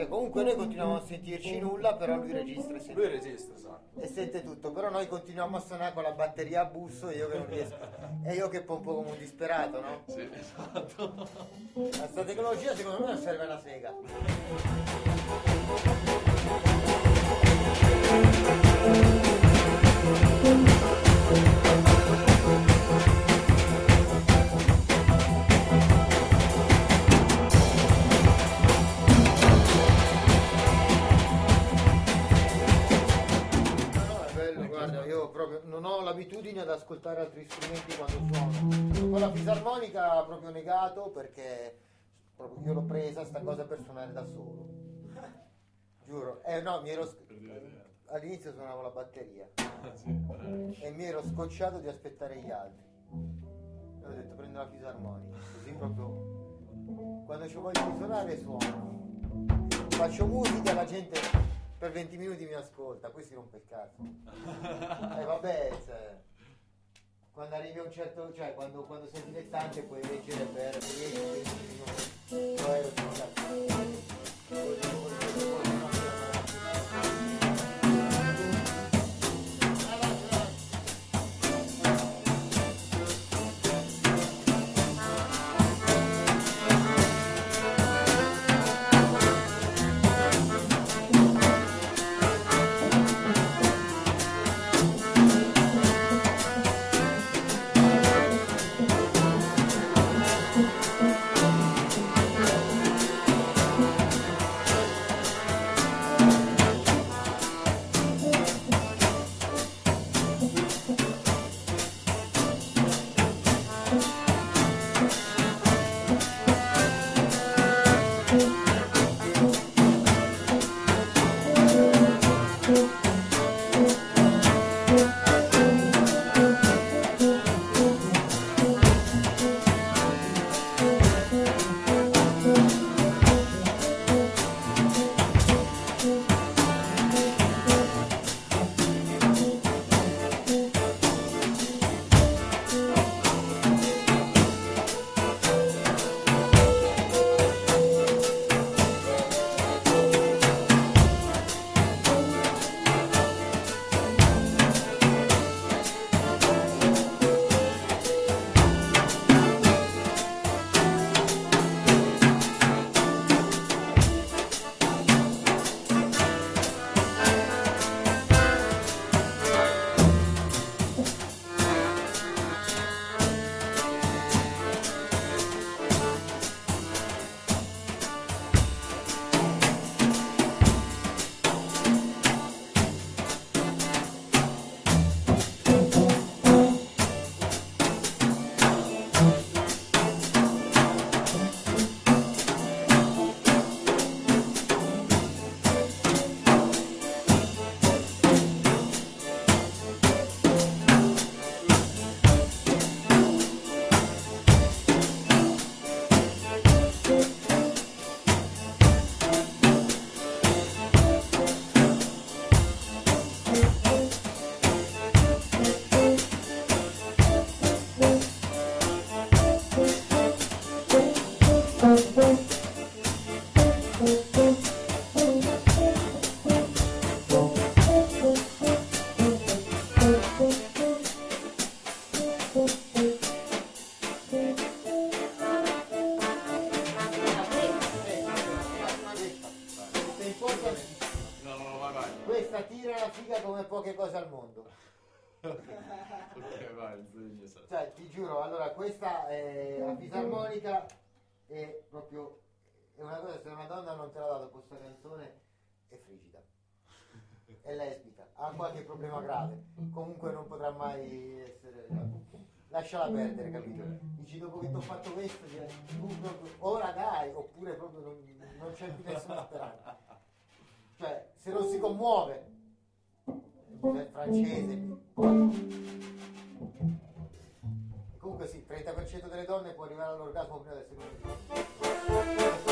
Cioè, comunque noi continuiamo a sentirci nulla, però lui registra e sente, Lui registra, esatto. e sente tutto. Però noi continuiamo a suonare con la batteria a busso e io che non riesco. E io che pompo come un disperato, no? Sì, esatto. Questa tecnologia secondo me non serve una sega. Ho l'abitudine ad ascoltare altri strumenti quando suono. Con la fisarmonica proprio negato perché proprio io l'ho presa sta cosa per suonare da solo. Giuro. Eh no, mi ero all'inizio suonavo la batteria eh. e mi ero scocciato di aspettare gli altri. E ho detto prendo la fisarmonica, così proprio quando ci voglio di suonare suono. Faccio musica, la gente per 20 minuti mi ascolta, poi si rompe il cazzo. E vabbè, cioè, quando arrivi a un certo, cioè quando, quando sei dilettante puoi leggere per 10-20 minuti. Questa tira la figa come poche cose al mondo. Ok, vai, insegna. Cioè, ti giuro, allora questa è la fisarmonica è proprio è una cosa, se una donna non te l'ha dato questa canzone è frigida. È lesbica, ha qualche problema grave, comunque non potrà mai essere. Lasciala perdere, capito? Dici dopo che ti ho fatto questo, cioè, tu proprio, ora dai, oppure proprio non, non c'è più nessuna speranza. Se non si commuove, cioè, francese. Comunque sì, 30% delle donne può arrivare all'orgasmo prima del secondo giorno.